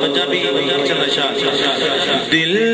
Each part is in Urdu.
پنجابی دل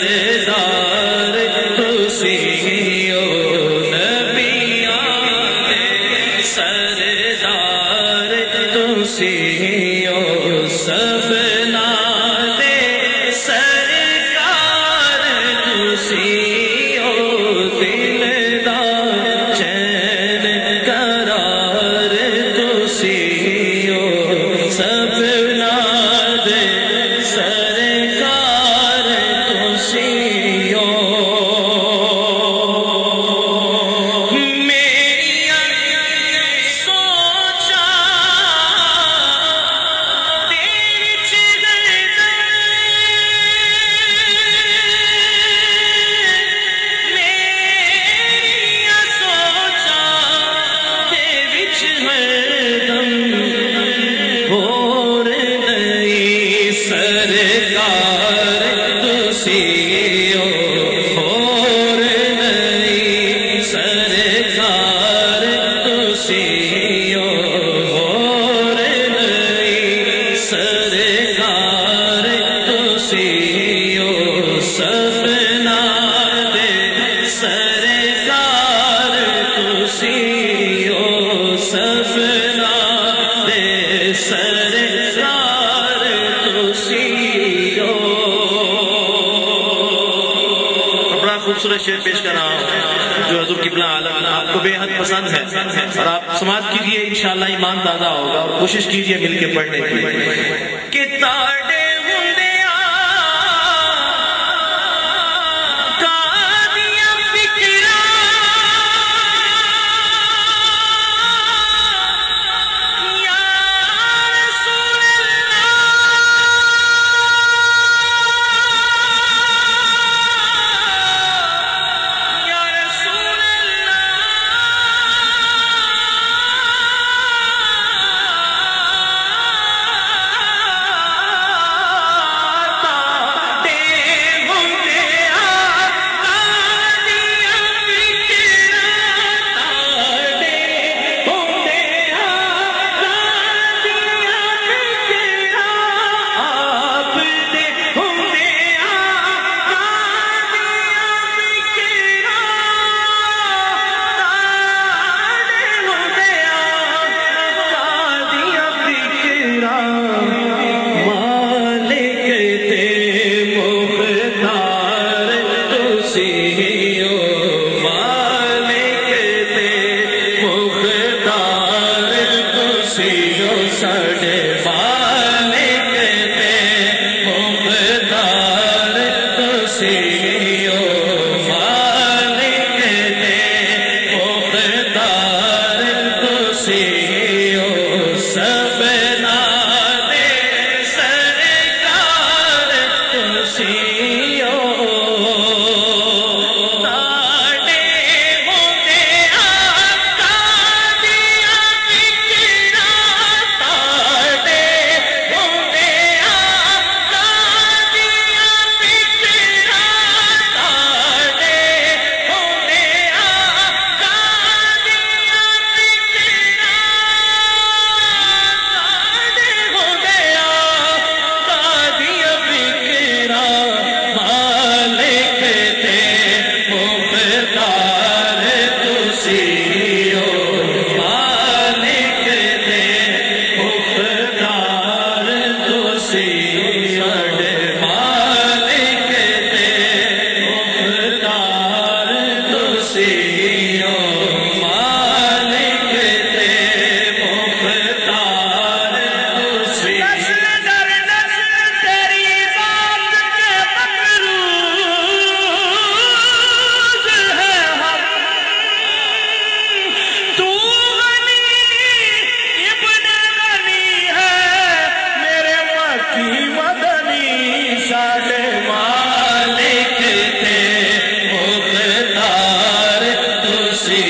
سردار حسین۔ خوبصورت شعر پیش کر رہا ہوں، جو حضور قبلہ عالم آپ کو بے حد پسند ہے۔ اور آپ سماج کیجیے، انشاءاللہ ایمان دادا ہوگا اور کوشش کیجیے مل کے پڑھنے کی۔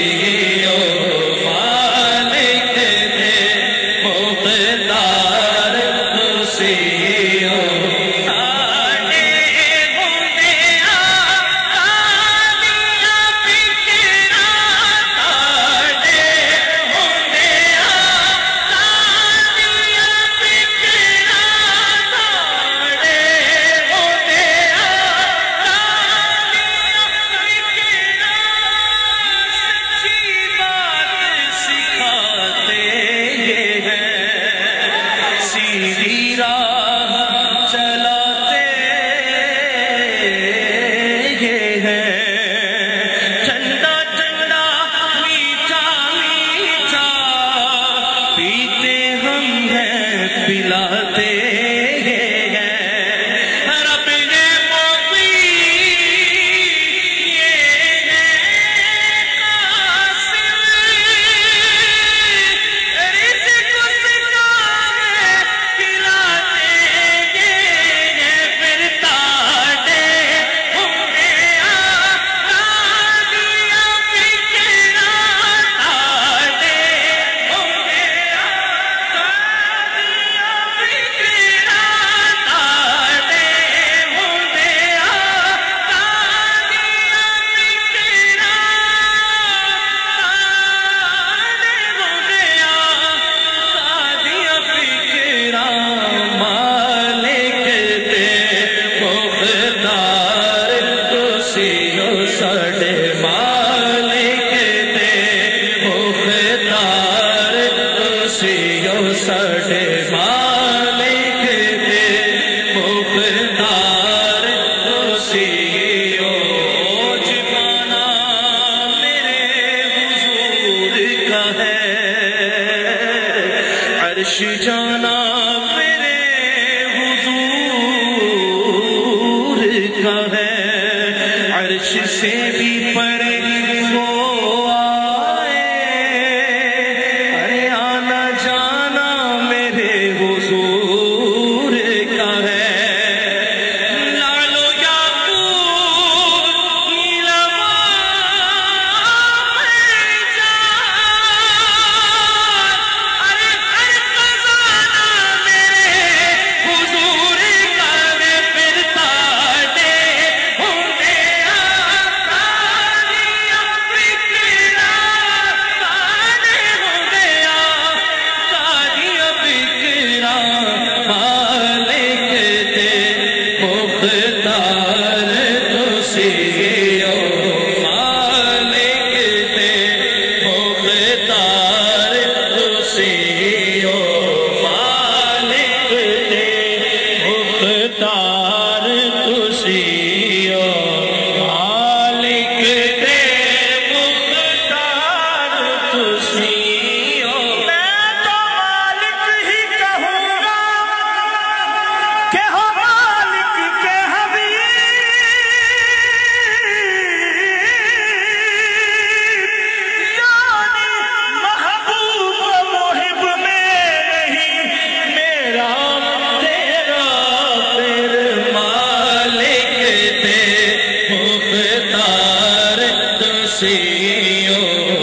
Yeah. پلاتے سینو سڑے مالک دے مختار تو سینو مالک دے مختار تو سینو جمانا میرے حضور کا ہے۔ عرش جانا يوم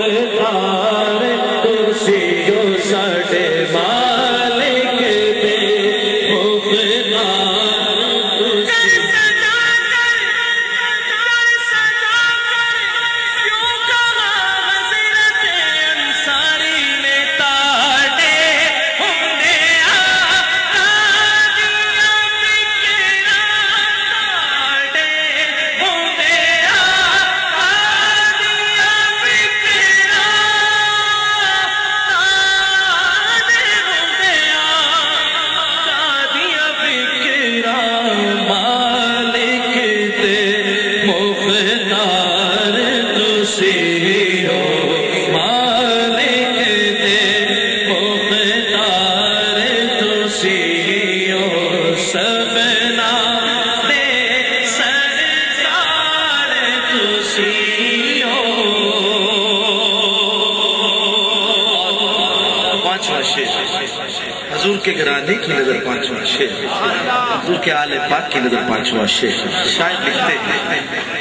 করে کے گرانے کی نظر پانچواں شیخ حضور کے آل پاک کی نظر پانچواں شیخ شاید لکھتے ہیں۔